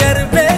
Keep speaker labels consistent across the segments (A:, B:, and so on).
A: करवे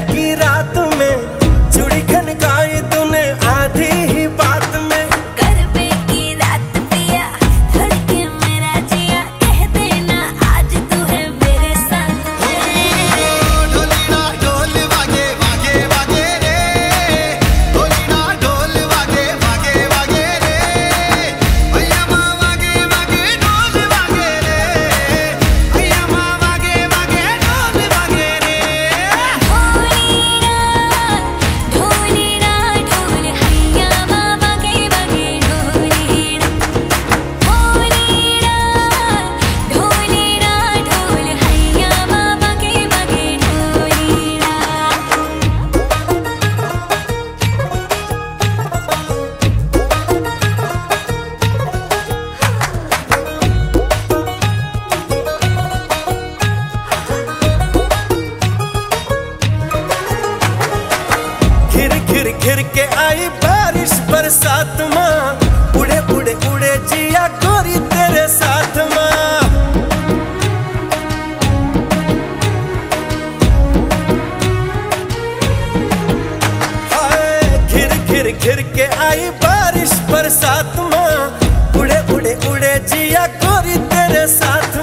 A: घिर के आई बारिश बरसात माँ। उड़े उड़े उड़े जिया गोरी तेरे साथ माँ। घिर घिर घिर के आई बारिश बरसात माँ। उड़े उड़े उड़े जिया गोरी तेरे साथ